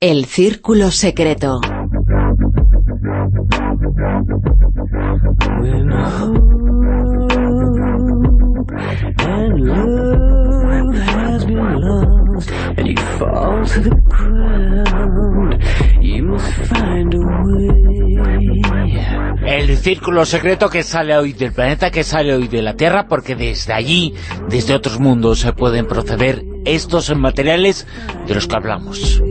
El Círculo Secreto. Círculo secreto que sale hoy del planeta, que sale hoy de la Tierra, porque desde allí, desde otros mundos, se pueden proceder estos materiales de los que hablamos.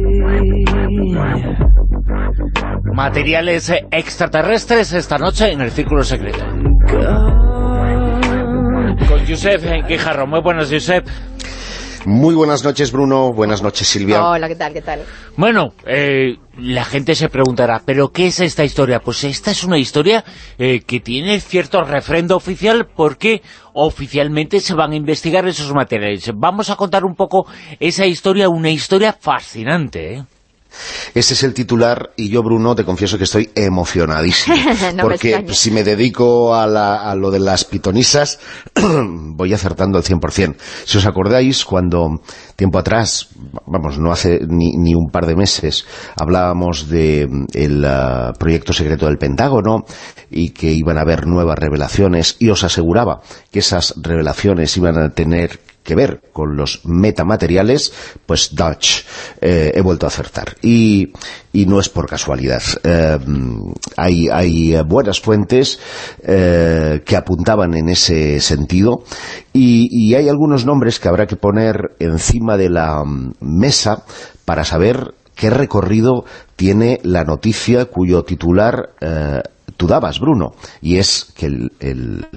Materiales extraterrestres esta noche en el círculo secreto. Con Josep Guijarro. Muy buenos, Josep. Muy buenas noches, Bruno. Buenas noches, Silvia. Hola, ¿qué tal? ¿Qué tal? Bueno, eh, la gente se preguntará, ¿pero qué es esta historia? Pues esta es una historia eh, que tiene cierto refrendo oficial porque oficialmente se van a investigar esos materiales. Vamos a contar un poco esa historia, una historia fascinante, ¿eh? Ese es el titular y yo, Bruno, te confieso que estoy emocionadísimo. porque si me dedico a, lo de las pitonisas, voy acertando al 100%. Si os acordáis, cuando tiempo atrás, vamos, no hace ni, un par de meses, hablábamos del de ah, proyecto secreto del Pentágono y que iban a haber nuevas revelaciones y os aseguraba que esas revelaciones iban a tener que ver con los metamateriales, pues Dutch eh, he vuelto a acertar. Y, no es por casualidad. Eh, hay, hay, buenas fuentes eh, que apuntaban en ese sentido y, y, hay algunos nombres que habrá que poner encima de la mesa para saber qué recorrido tiene la noticia cuyo titular tú dabas, Bruno, y es que el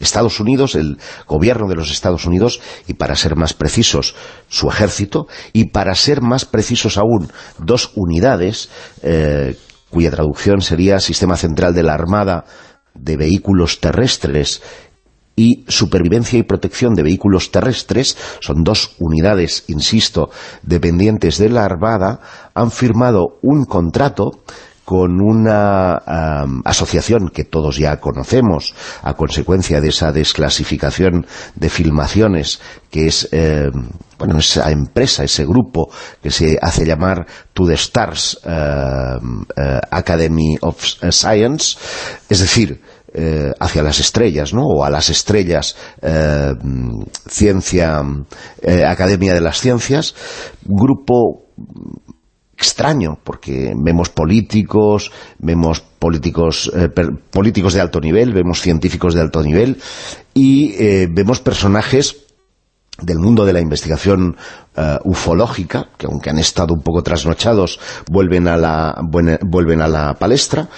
Estados Unidos, el gobierno de los Estados Unidos, y para ser más precisos, su ejército, y para ser más precisos aún, dos unidades, eh, cuya traducción sería Sistema Central de la Armada de Vehículos Terrestres y Supervivencia y Protección de Vehículos Terrestres, son dos unidades, insisto, dependientes de la Armada, han firmado un contrato con una asociación que todos ya conocemos a consecuencia de esa desclasificación de filmaciones que es eh, bueno, esa empresa, ese grupo que se hace llamar To the Stars eh, eh, Academy of Science, es decir, hacia las estrellas, ¿no? o a las estrellas ciencia Academia de las Ciencias, grupo extraño, porque vemos políticos, vemos políticos, eh, políticos de alto nivel, vemos científicos de alto nivel y eh, vemos personajes del mundo de la investigación uh, ufológica, que aunque han estado un poco trasnochados, vuelven a la, vuelven a la palestra,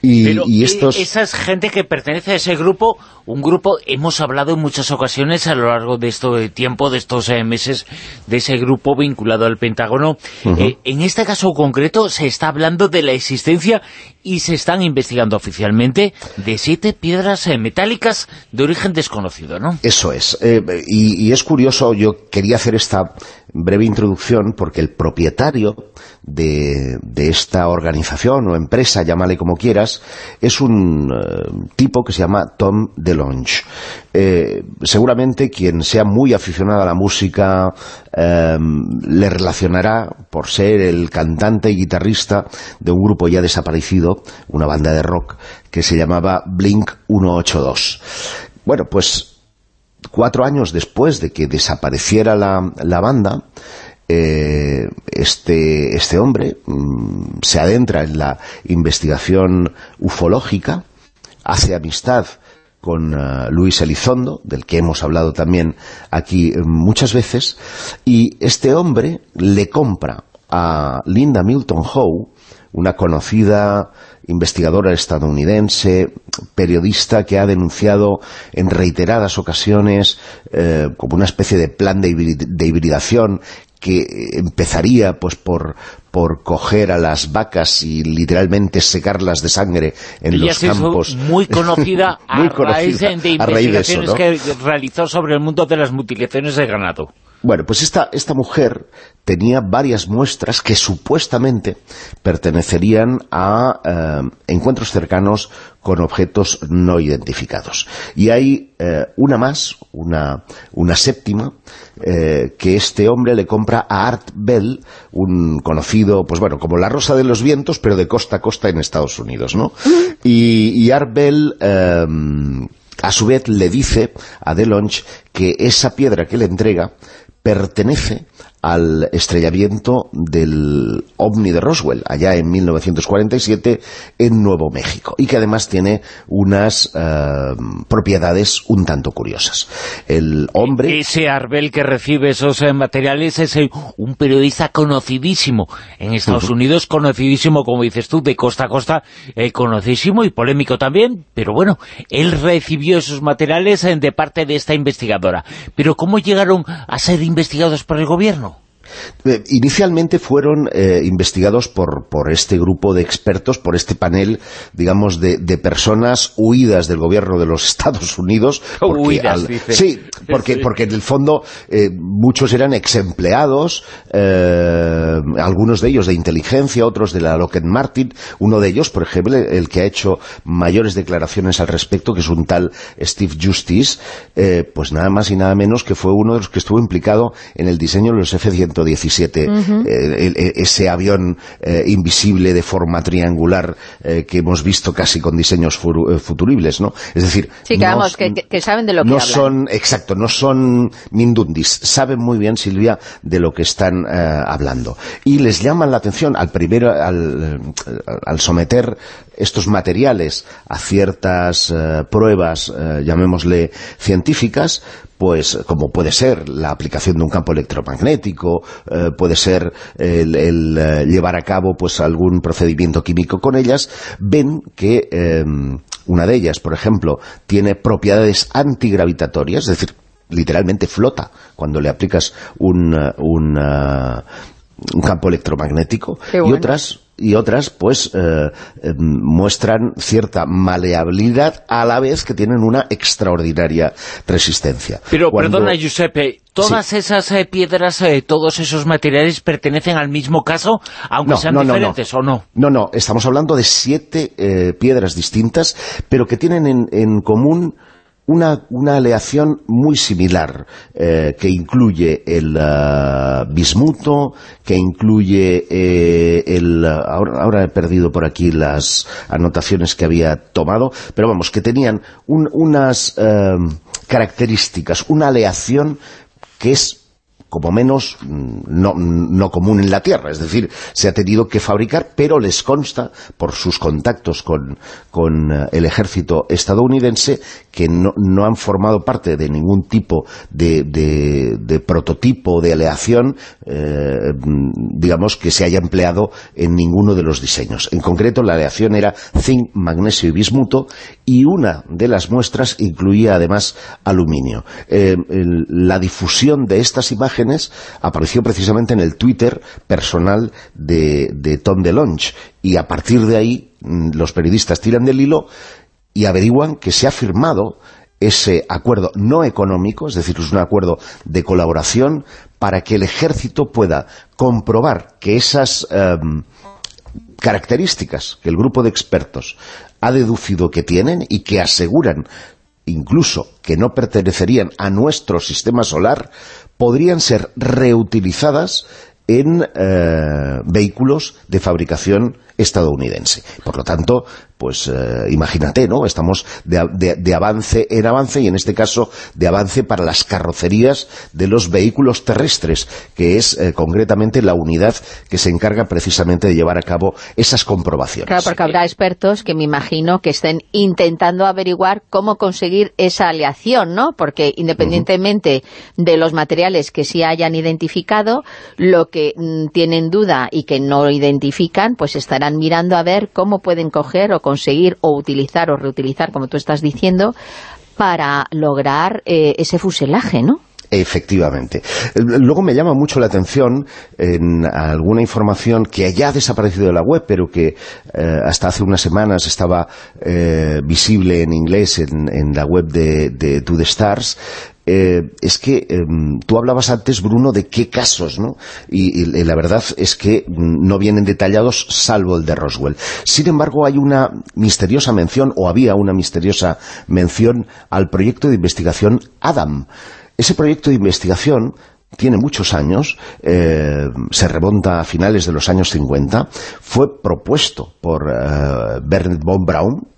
y, estos... esa es gente que pertenece a ese grupo, un grupo, hemos hablado en muchas ocasiones a lo largo de este tiempo, de estos eh, meses, de ese grupo vinculado al Pentágono. Eh, en este caso concreto se está hablando de la existencia y se están investigando oficialmente de siete piedras eh, metálicas de origen desconocido, ¿no? Eso es. y es curioso, yo quería hacer esta breve introducción porque el propietario de, esta organización o empresa, llámale como quieras, es un eh, tipo que se llama Tom DeLonge. Eh, seguramente quien sea muy aficionado a la música eh, le relacionará por ser el cantante y guitarrista de un grupo ya desaparecido, una banda de rock, que se llamaba Blink 182. Bueno, pues cuatro años después de que desapareciera la, banda, eh, este, este hombre mm, se adentra en la investigación ufológica, hace amistad con uh, Luis Elizondo, del que hemos hablado también aquí muchas veces, y este hombre le compra a Linda Milton Howe, una conocida investigadora estadounidense, periodista que ha denunciado en reiteradas ocasiones eh, como una especie de plan de, hibridación que empezaría pues por, por coger a las vacas y literalmente secarlas de sangre en los campos. muy conocida, a, raíz de investigaciones que realizó sobre el mundo de las mutilaciones de ganado. Bueno, pues esta, esta mujer tenía varias muestras que supuestamente pertenecerían a eh, encuentros cercanos con objetos no identificados. Y hay eh, una más, una, una séptima, eh, que este hombre le compra a Art Bell, un conocido, pues bueno, como la Rosa de los Vientos, pero de costa a costa en Estados Unidos, ¿no? Y, y Art Bell a su vez le dice a DeLonge que esa piedra que le entrega pertenece al estrellamiento del OVNI de Roswell, allá en 1947, en Nuevo México, y que además tiene unas eh, propiedades un tanto curiosas. El hombre... Ese Arbel que recibe esos eh, materiales es eh, un periodista conocidísimo en Estados Unidos, conocidísimo, como dices tú, de costa a costa, conocidísimo y polémico también, pero bueno, él recibió esos materiales de parte de esta investigadora. Pero ¿cómo llegaron a ser investigados por el gobierno? Eh, inicialmente fueron eh, investigados por, por, este grupo de expertos, por este panel, digamos, de, personas huidas del gobierno de los Estados Unidos. huidas, Sí, porque, porque en el fondo eh, muchos eran exempleados, algunos de ellos de inteligencia, otros de la Lockheed Martin, uno de ellos, por ejemplo, el que ha hecho mayores declaraciones al respecto, que es un tal Steve Justice, pues nada más y nada menos que fue uno de los que estuvo implicado en el diseño de los F-100 17 eh, ese avión eh, invisible de forma triangular eh, que hemos visto casi con diseños futuribles, ¿no? Es decir... que, saben de lo que no son Exacto, no son mindundis, saben muy bien, Silvia, de lo que están hablando. Y les llaman la atención al primero, al, al someter estos materiales a ciertas pruebas, llamémosle científicas, pues como puede ser la aplicación de un campo electromagnético, eh, puede ser el, eh, llevar a cabo pues algún procedimiento químico con ellas, ven que em, una de ellas, por ejemplo, tiene propiedades antigravitatorias, es decir, literalmente flota cuando le aplicas un, un, un campo electromagnético, y otras y otras pues eh, em, muestran cierta maleabilidad a la vez que tienen una extraordinaria resistencia. Pero perdona Giuseppe, ¿todas esas eh, piedras, eh, todos esos materiales pertenecen al mismo caso, aunque sean diferentes o no? No, no, estamos hablando de siete piedras distintas, pero que tienen en, en común una, una aleación muy similar, eh, que incluye el uh, bismuto, que incluye eh, el... Ahora, ahora, he perdido por aquí las anotaciones que había tomado, pero vamos, que tenían un, unas eh, características, una aleación que es como menos mm, no, no, común en la Tierra, es decir, se ha tenido que fabricar, pero les consta, por sus contactos con, con eh, el ejército estadounidense, que no, han formado parte de ningún tipo de, de, de prototipo de aleación, eh, digamos, que se haya empleado en ninguno de los diseños. En concreto, la aleación era zinc, magnesio y bismuto, y una de las muestras incluía además aluminio. Eh, la difusión de estas imágenes apareció precisamente en el Twitter personal de, de Tom DeLonge y a partir de ahí mm, los periodistas tiran del hilo y averiguan que se ha firmado ese acuerdo no económico, es decir, es un acuerdo de colaboración para que el ejército pueda comprobar que esas em, características que el grupo de expertos ha deducido que tienen y que aseguran incluso que no pertenecerían a nuestro sistema solar, podrían ser reutilizadas en eh, vehículos de fabricación estadounidense. Por lo tanto, pues eh, imagínate, ¿no? Estamos de, avance en avance y en este caso de avance para las carrocerías de los vehículos terrestres, que es eh, concretamente la unidad que se encarga precisamente de llevar a cabo esas comprobaciones. Claro, porque habrá expertos que me imagino que estén intentando averiguar cómo conseguir esa aleación, ¿no? Porque independientemente de los materiales que sí hayan identificado, lo que mm, tienen duda y que no identifican, pues estarán mirando a ver cómo pueden coger o conseguir o utilizar o reutilizar, como tú estás diciendo, para lograr eh, ese fuselaje, ¿no? Efectivamente. Luego me llama mucho la atención en alguna información que ya ha desaparecido de la web, pero que eh, hasta hace unas semanas estaba eh, visible en inglés en, la web de, de Stars, es que em, tú hablabas antes, Bruno, de qué casos, ¿no? Y, la verdad es que no vienen detallados salvo el de Roswell. Sin embargo, hay una misteriosa mención, o había una misteriosa mención al proyecto de investigación Adam. Ese proyecto de investigación tiene muchos años, eh, se remonta a finales de los años 50, fue propuesto por eh, Bernard von Braun,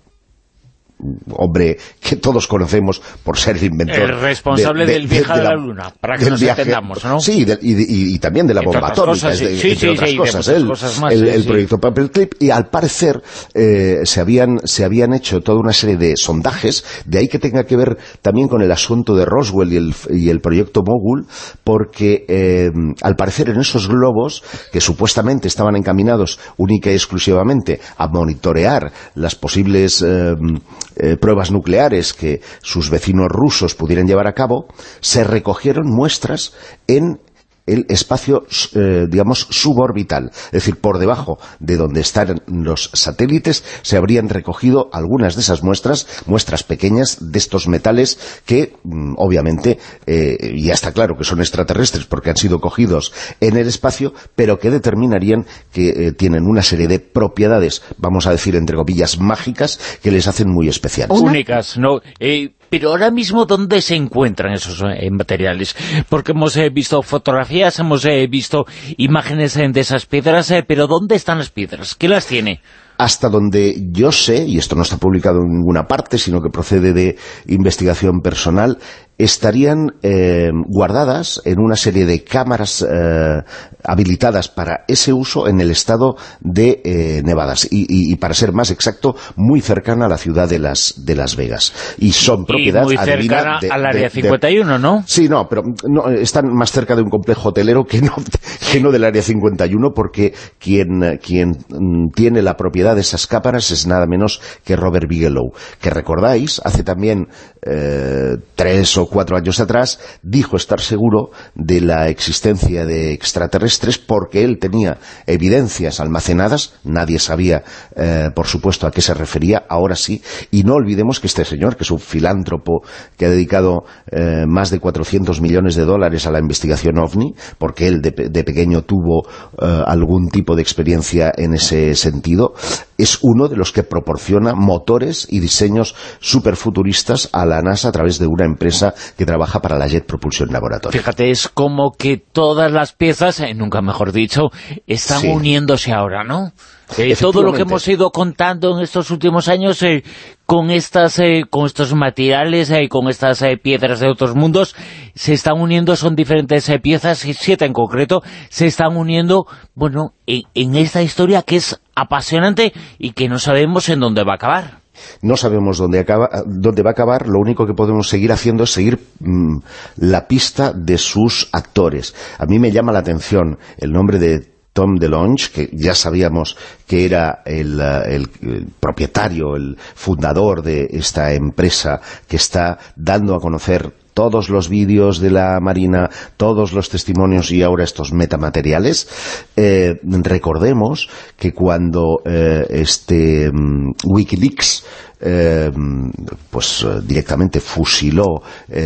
hombre que todos conocemos por ser el inventor. El responsable del viaje a la, Luna, para que nos entendamos, ¿no? Sí, y, también de la bomba atómica, entre otras cosas, el, proyecto Paperclip, y al parecer eh, se, habían, se habían hecho toda una serie de sondajes, de ahí que tenga que ver también con el asunto de Roswell y el, y el proyecto Mogul, porque eh, al parecer en esos globos, que supuestamente estaban encaminados única y exclusivamente a monitorear las posibles eh, pruebas nucleares que sus vecinos rusos pudieran llevar a cabo, se recogieron muestras en el espacio, eh, digamos, suborbital. Es decir, por debajo de donde están los satélites se habrían recogido algunas de esas muestras, muestras pequeñas de estos metales que, mm, obviamente, eh, ya está claro que son extraterrestres porque han sido cogidos en el espacio, pero que determinarían que eh, tienen una serie de propiedades, vamos a decir, entre comillas, mágicas, que les hacen muy especiales. Únicas, ¿no? Pero ahora mismo, ¿dónde se encuentran esos materiales? Porque hemos visto fotografías hemos eh, visto imágenes de esas piedras, eh, pero ¿dónde están las piedras? ¿Qué las tiene? hasta donde yo sé, y esto no está publicado en ninguna parte, sino que procede de investigación personal, estarían eh, guardadas en una serie de cámaras eh, habilitadas para ese uso en el estado de eh, Nevadas y, para ser más exacto, muy cercana a la ciudad de Las, de las Vegas. Y son propiedades... muy cercana al área 51, ¿no? Sí, no, pero no, están más cerca de un complejo hotelero que no, que no del área 51 porque quien, quien mm, tiene la propiedad de esas cámaras es nada menos que Robert Bigelow, que recordáis, hace también tres o cuatro años atrás, dijo estar seguro de la existencia de extraterrestres porque él tenía evidencias almacenadas, nadie sabía, eh, por supuesto, a qué se refería, ahora sí, y no olvidemos que este señor, que es un filántropo que ha dedicado eh, más de 400 millones de dólares a la investigación OVNI, porque él de, pequeño tuvo eh, algún tipo de experiencia en ese sentido, es uno de los que proporciona motores y diseños superfuturistas a la NASA a través de una empresa que trabaja para la Jet Propulsion Laboratory. Fíjate, es como que todas las piezas, eh, nunca mejor dicho, están uniéndose ahora, ¿no? Eh, todo lo que hemos ido contando en estos últimos años eh, con estas con estos materiales y con estas piedras de otros mundos se están uniendo, son diferentes piezas, siete en concreto, se están uniendo, bueno, en esta historia que es apasionante y que no sabemos en dónde va a acabar. No sabemos dónde, acaba, dónde va a acabar, lo único que podemos seguir haciendo es seguir mm, la pista de sus actores. A mí me llama la atención el nombre de Tom DeLonge, que ya sabíamos que era el, el, propietario, el fundador de esta empresa que está dando a conocer todos los vídeos de la Marina, todos los testimonios y ahora estos metamateriales, eh, recordemos que cuando eh, este mm, Wikileaks eh, pues eh, directamente fusiló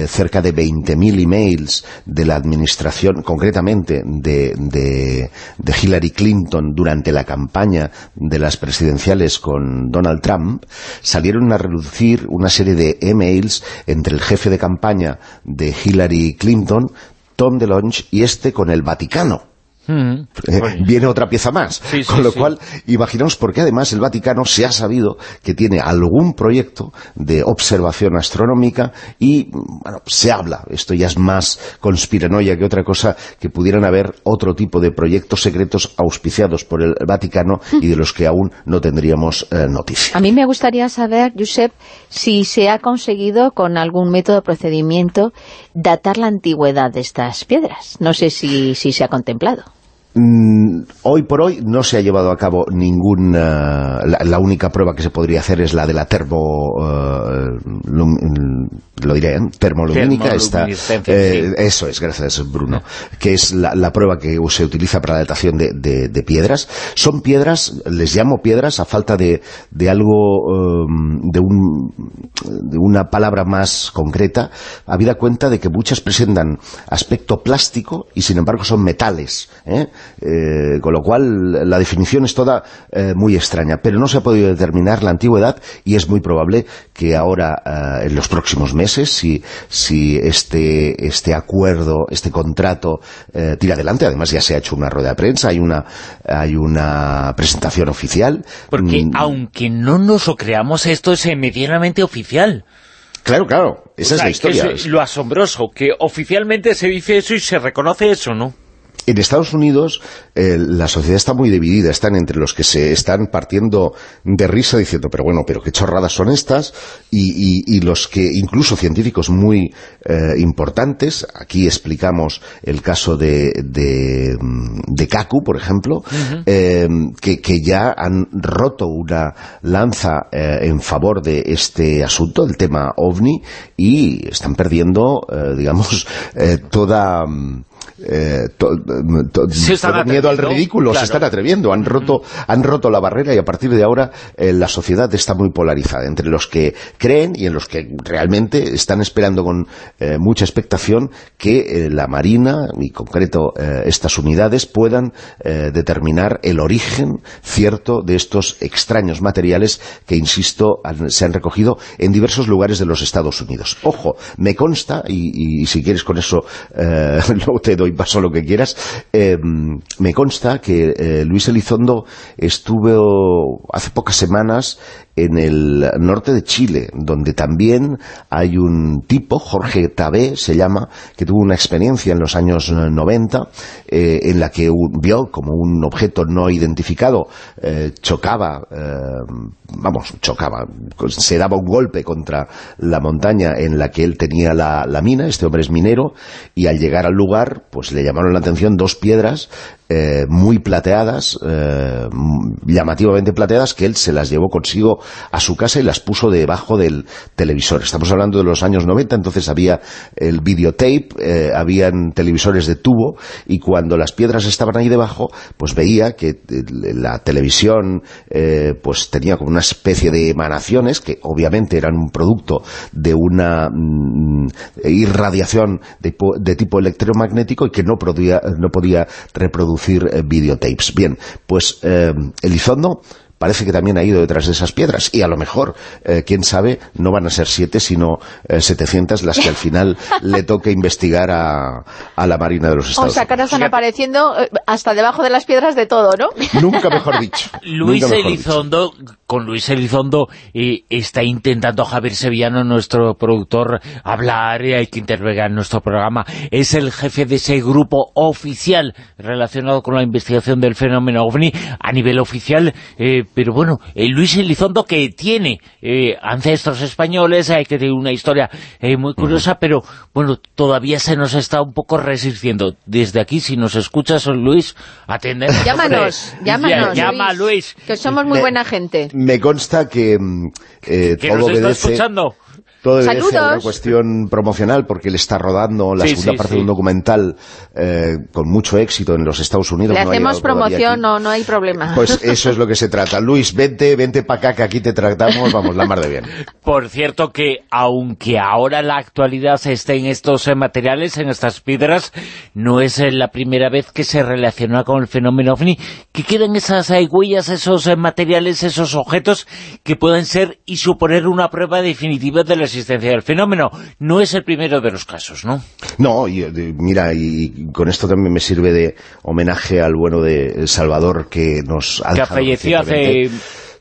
cerca de 20.000 emails de la administración, concretamente de, de, Hillary Clinton durante la campaña de las presidenciales con Donald Trump, salieron a reducir una serie de emails entre el jefe de campaña de Hillary Clinton, Tom DeLonge, y este con el Vaticano Mm. Eh, viene otra pieza más. con lo cual, imaginaos porque además el Vaticano se ha sabido que tiene algún proyecto de observación astronómica y, bueno, se habla, esto ya es más conspiranoia que otra cosa, que pudieran haber otro tipo de proyectos secretos auspiciados por el Vaticano mm. y de los que aún no tendríamos eh, noticia. A mí me gustaría saber, Josep, si se ha conseguido con algún método, procedimiento, datar la antigüedad de estas piedras. No sé si se ha contemplado. Mm, hoy por hoy no se ha llevado a cabo ninguna... La, única prueba que se podría hacer es la de la termo... Eh, lo diré, ¿eh? termolumínica. Eh, eso es, gracias Bruno. Que es la, prueba que se utiliza para la datación de, piedras. Son piedras, les llamo piedras a falta de, algo, de, un, de una palabra más concreta, habida cuenta de que muchas presentan aspecto plástico y sin embargo son metales. ¿eh? Eh, con lo cual la definición es toda eh, muy extraña, pero no se ha podido determinar la antigüedad y es muy probable que ahora, eh, en los próximos meses, si, si este, este acuerdo, este contrato tira adelante, además ya se ha hecho una rueda de prensa, hay una, hay una presentación oficial. Porque mm. aunque no nos lo creamos, esto es medianamente oficial. Claro, claro, esa es la historia. Es lo asombroso, que oficialmente se dice eso y se reconoce eso, ¿no? En Estados Unidos eh, la sociedad está muy dividida, están entre los que se están partiendo de risa diciendo, pero bueno, pero qué chorradas son estas, y, los que, incluso científicos muy eh, importantes, aquí explicamos el caso de, de, de Kaku, por ejemplo, eh, que, que, ya han roto una lanza en favor de este asunto, el tema OVNI, y están perdiendo, digamos, toda eh, miedo al ridículo, se están atreviendo, han roto, han roto la barrera y a partir de ahora eh, la sociedad está muy polarizada entre los que creen y en los que realmente están esperando con eh, mucha expectación que eh, la Marina, y concreto estas unidades, puedan determinar el origen cierto de estos extraños materiales que, insisto, se han recogido en diversos lugares de los Estados Unidos. Ojo, me consta, y, si quieres con eso luego te doy paso lo que quieras, eh, me consta que eh, Luis Elizondo estuvo hace pocas semanas en el norte de Chile, donde también hay un tipo, Jorge Tabé se llama, que tuvo una experiencia en los años 90, eh, en la que vio como un objeto no identificado chocaba, vamos, chocaba, se daba un golpe contra la montaña en la que él tenía la mina, este hombre es minero, y al llegar al lugar, pues le llamaron la atención dos piedras eh, muy plateadas, eh, llamativamente plateadas, que él se las llevó consigo a su casa y las puso debajo del televisor. Estamos hablando de los años 90, entonces había el videotape, eh, habían televisores de tubo, y cuando las piedras estaban ahí debajo, pues veía que la televisión pues tenía como una especie de emanaciones, que obviamente eran un producto de una mm, irradiación de, de, tipo electromagnético y que no, podía, no podía reproducir producir eh, videotapes. Bien, pues eh, Elizondo parece que también ha ido detrás de esas piedras y a lo mejor, eh, quién sabe, no van a ser siete sino eh, 700 las que al final le toque investigar a, a, la Marina de los Estados Unidos. O sea, que están apareciendo eh, hasta debajo de las piedras de todo, ¿no? Nunca mejor dicho. Luis Elizondo, con Luis Elizondo eh, está intentando Javier Sevillano, nuestro productor, hablar y hay que intervenir en nuestro programa. Es el jefe de ese grupo oficial relacionado con la investigación del fenómeno OVNI a nivel oficial, eh, pero bueno, el Luis Elizondo que tiene eh, ancestros españoles, hay que tener una historia eh, muy curiosa, pero bueno, todavía se nos está un poco resistiendo. Desde aquí, si nos escuchas, Luis, atendemos. Llámanos, llámanos, llama Luis, Que somos muy buena gente. Me consta que mm, eh, ¿Que nos está escuchando? Todo debe ser una cuestión promocional porque él está rodando la segunda parte de un documental eh, con mucho éxito en los Estados Unidos. Le hacemos promoción, no, no hay problema. Pues eso es lo que se trata. Luis, vente, vente para acá que aquí te tratamos, vamos, la mar de bien. Por cierto que, aunque ahora la actualidad esté en estos eh, materiales, en estas piedras, no es eh, la primera vez que se relaciona con el fenómeno OVNI, que quedan esas huellas, esos materiales, esos objetos que pueden ser y suponer una prueba definitiva de las existencia del fenómeno. No es el primero de los casos, ¿no? No, y, mira, y con esto también me sirve de homenaje al bueno de Salvador que nos ha Que falleció hace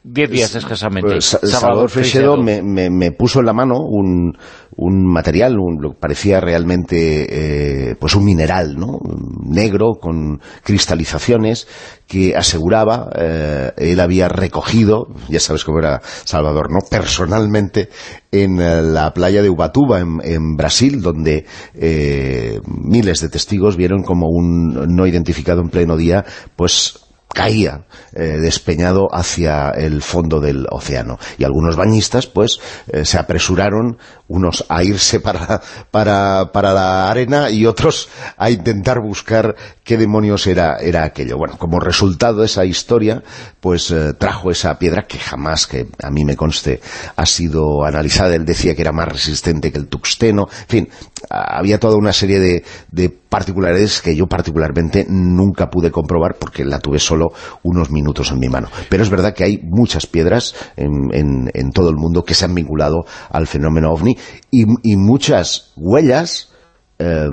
diez días escasamente. Pues, Salvador, Salvador me, me, me, puso en la mano un, un material, un, lo que parecía realmente eh, pues un mineral, ¿no? negro, con cristalizaciones, que aseguraba, eh, él había recogido, ya sabes cómo era Salvador, ¿no? personalmente, en eh, la playa de Ubatuba, en, en Brasil, donde eh, miles de testigos vieron como un no identificado en pleno día, pues caía eh, despeñado hacia el fondo del océano. Y algunos bañistas, pues, eh, se apresuraron, unos a irse para, para, para, la arena y otros a intentar buscar qué demonios era, era aquello. Bueno, como resultado esa historia, pues eh, trajo esa piedra que jamás, que a mí me conste, ha sido analizada. Él decía que era más resistente que el tuxteno. En fin, había toda una serie de, de particularidades que yo particularmente nunca pude comprobar porque la tuve solo unos minutos en mi mano. Pero es verdad que hay muchas piedras en, todo el mundo que se han vinculado al fenómeno OVNI y, muchas huellas eh,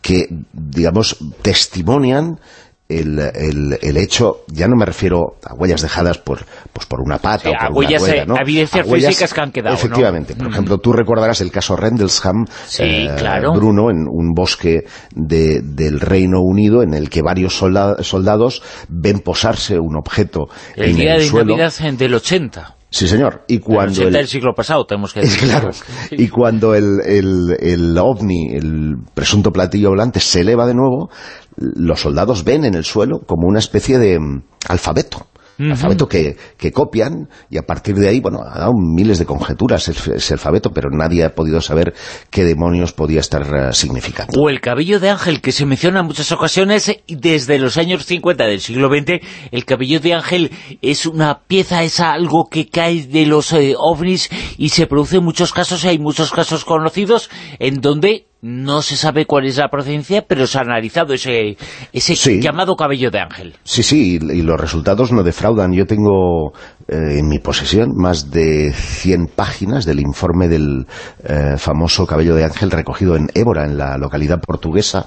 que, digamos, testimonian el, el, el, hecho, ya no me refiero a huellas dejadas por, pues por una pata o por a huellas, una rueda, ¿no? a evidencias físicas que han quedado, Efectivamente. ¿no? Por ejemplo, tú recordarás el caso Rendlesham, sí, eh, claro. Bruno, en un bosque de, del Reino Unido, en el que varios solda soldados ven posarse un objeto el en día el de suelo. Navidad del 80. Sí, señor. Y cuando el 80 el, del siglo pasado, tenemos que decir. Claro. Y cuando el, el, el ovni, el presunto platillo volante, se eleva de nuevo, los soldados ven en el suelo como una especie de mm, alfabeto. Uh -huh. alfabeto que, que, copian y a partir de ahí, bueno, ha dado miles de conjeturas ese, ese alfabeto, pero nadie ha podido saber qué demonios podía estar uh, significando. O el cabello de ángel, que se menciona en muchas ocasiones desde los años 50 del siglo XX, el cabello de ángel es una pieza, es algo que cae de los eh, ovnis y se produce en muchos casos, hay muchos casos conocidos en donde no se sabe cuál es la procedencia, pero se ha analizado ese, ese sí. llamado cabello de ángel. Sí, sí, y, y los resultados no defraudan. Yo tengo eh, en mi posesión más de 100 páginas del informe del eh, famoso cabello de ángel recogido en Évora, en la localidad portuguesa,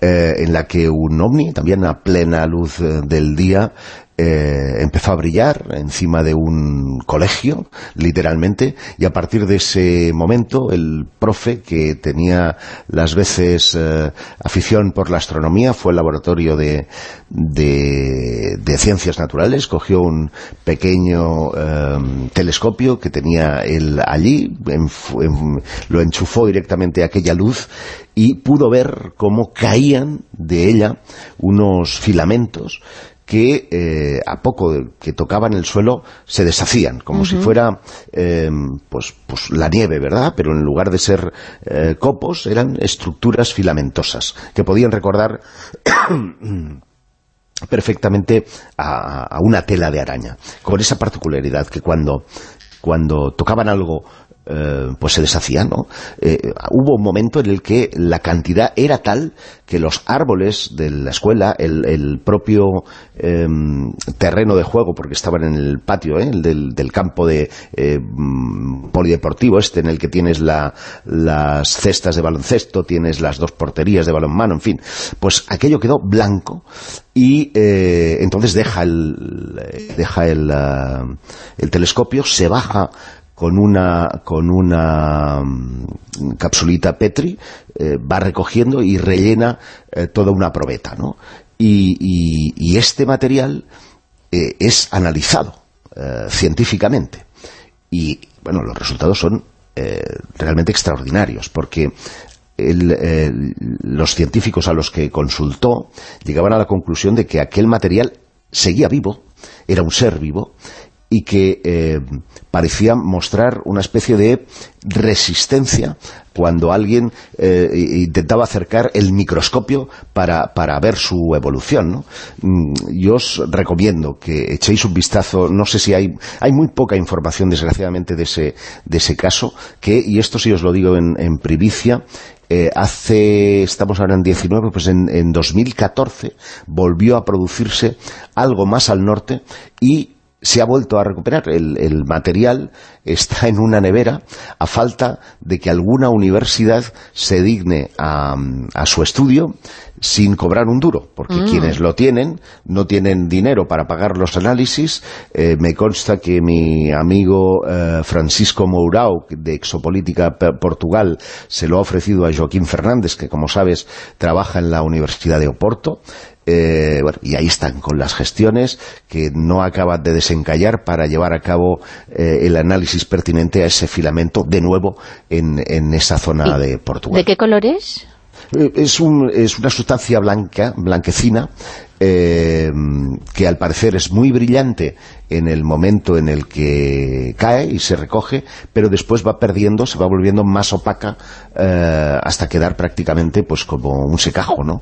eh, en la que un ovni, también a plena luz del día, eh, empezó a brillar encima de un colegio, literalmente, y a partir de ese momento el profe, que tenía las veces eh, afición por la astronomía, fue al laboratorio de, de, de ciencias naturales, cogió un pequeño eh, telescopio que tenía él allí, en, lo enchufó directamente a aquella luz y pudo ver cómo caían de ella unos filamentos que eh, a poco que tocaban el suelo se deshacían, como uh -huh. si fuera eh, pues, pues la nieve, ¿verdad? Pero en lugar de ser eh, copos, eran estructuras filamentosas, que podían recordar perfectamente a, a, una tela de araña, con esa particularidad que cuando, cuando tocaban algo eh, pues se deshacía, ¿no? Eh, hubo un momento en el que la cantidad era tal que los árboles de la escuela, el, el propio eh, terreno de juego, porque estaban en el patio ¿eh? del, del, campo de eh, polideportivo este, en el que tienes la, las cestas de baloncesto, tienes las dos porterías de balonmano, en fin, pues aquello quedó blanco y entonces deja el, deja el, uh, el telescopio, se baja con una, con una um, capsulita Petri, eh, va recogiendo y rellena eh, toda una probeta, ¿no? Y, este material eh, es analizado científicamente. Y, bueno, los resultados son realmente extraordinarios, porque los científicos a los que consultó llegaban a la conclusión de que aquel material seguía vivo, era un ser vivo, y que eh, parecía mostrar una especie de resistencia cuando alguien eh, intentaba acercar el microscopio para, para ver su evolución. ¿no? Yo os recomiendo que echéis un vistazo, no sé si hay hay muy poca información desgraciadamente de ese, de ese caso, que, y esto sí os lo digo en, en privicia, eh, hace, estamos ahora en 19, pues en, en 2014 volvió a producirse algo más al norte y se ha vuelto a recuperar. El, material está en una nevera a falta de que alguna universidad se digne a, su estudio sin cobrar un duro, porque mm. quienes lo tienen no tienen dinero para pagar los análisis. Eh, me consta que mi amigo eh, Francisco Mourao, de Exopolítica Portugal, se lo ha ofrecido a Joaquín Fernández, que como sabes trabaja en la Universidad de Oporto, eh, y ahí están con las gestiones que no acaban de desencallar para llevar a cabo eh, el análisis pertinente a ese filamento de nuevo en, en esa zona de Portugal. ¿De qué color es? Eh, es, un, es una sustancia blanca, blanquecina, eh, que al parecer es muy brillante en el momento en el que cae y se recoge, pero después va perdiendo, se va volviendo más opaca eh, hasta quedar prácticamente pues como un secajo, ¿no?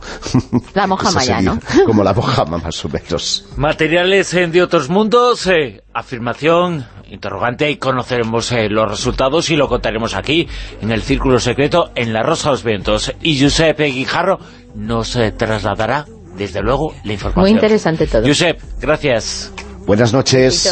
La mojama ya, ¿no? Como la mojama, más o menos. Materiales de otros mundos, afirmación, interrogante, y conoceremos los resultados y lo contaremos aquí, en el Círculo Secreto, en La Rosa de los Vientos. Y Giuseppe Guijarro nos trasladará desde luego, la información. Muy interesante todo. Josep, gracias. Buenas noches.